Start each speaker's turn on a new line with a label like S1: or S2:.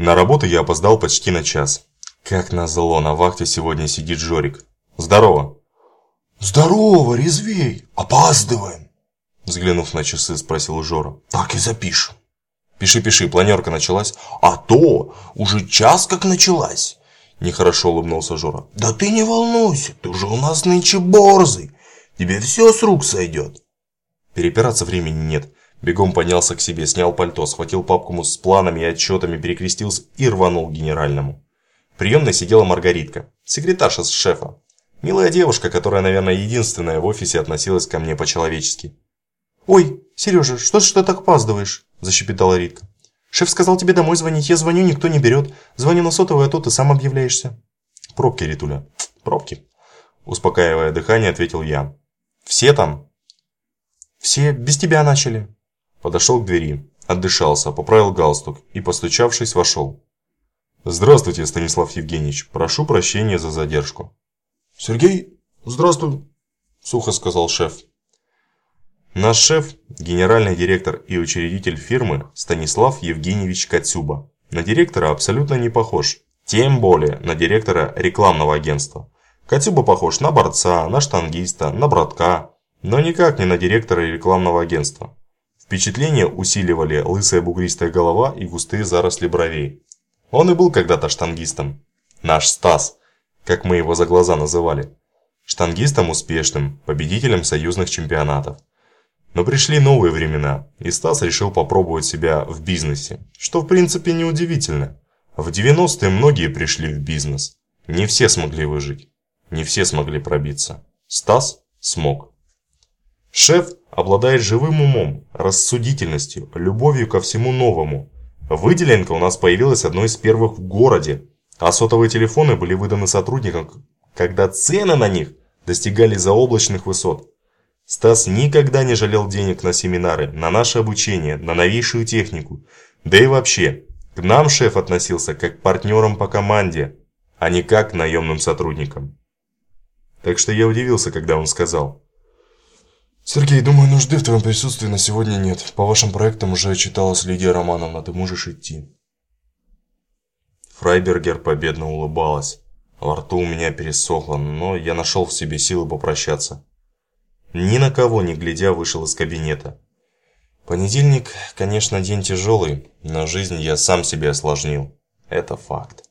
S1: На работу я опоздал почти на час. Как назло, на вахте сегодня сидит Жорик. Здорово.
S2: Здорово, резвей. Опаздываем.
S1: Взглянув на часы, спросил Жора.
S2: Так и запишем.
S1: Пиши, пиши, планерка началась.
S2: А то, уже час как началась.
S1: Нехорошо улыбнулся Жора.
S2: Да ты не волнуйся, ты же у нас нынче борзый. Тебе все с рук сойдет.
S1: Перепираться времени нет. Бегом поднялся к себе, снял пальто, схватил папку с планами и отчетами, перекрестился и рванул к генеральному. В приемной сидела Маргаритка, секретарша с шефа. Милая девушка, которая, наверное, единственная в офисе относилась ко мне по-человечески.
S3: «Ой, Сережа, что ж ты так опаздываешь?» – защепетала Ритка. «Шеф сказал тебе домой звонить, я звоню, никто не берет. Звоню на сотовый, а то ты сам объявляешься».
S1: «Пробки, Ритуля, пробки», – успокаивая дыхание, ответил я. «Все там?»
S3: «Все без тебя начали»,
S1: Подошел к двери, отдышался, поправил галстук и, постучавшись, вошел. «Здравствуйте, Станислав Евгеньевич. Прошу прощения за задержку».
S2: «Сергей, здравствуй», – сухо сказал шеф.
S1: Наш шеф – генеральный директор и учредитель фирмы Станислав Евгеньевич Кацюба. На директора абсолютно не похож, тем более на директора рекламного агентства. Кацюба похож на борца, на штангиста, на братка, но никак не на директора рекламного агентства. Впечатление усиливали лысая бугристая голова и густые заросли бровей. Он и был когда-то штангистом. Наш Стас, как мы его за глаза называли. Штангистом успешным, победителем союзных чемпионатов. Но пришли новые времена, и Стас решил попробовать себя в бизнесе, что в принципе неудивительно. В 90-е многие пришли в бизнес. Не все смогли выжить. Не все смогли пробиться. Стас смог. Шеф обладает живым умом, рассудительностью, любовью ко всему новому. Выделенка у нас появилась одной из первых в городе, а сотовые телефоны были выданы сотрудникам, когда цены на них достигали заоблачных высот. Стас никогда не жалел денег на семинары, на наше обучение, на новейшую технику. Да и вообще, к нам шеф относился как к партнерам по команде, а не как к наемным сотрудникам. Так что я удивился, когда он сказал –
S2: Сергей, думаю, нужды в твоем присутствии на сегодня нет. По вашим проектам уже читалась Лидия Романовна, ты можешь идти.
S1: Фрайбергер победно улыбалась. Во рту у меня пересохло, но я нашел в себе силы попрощаться. Ни на кого не глядя вышел из кабинета. Понедельник, конечно, день тяжелый, но жизнь я сам себе осложнил. Это факт.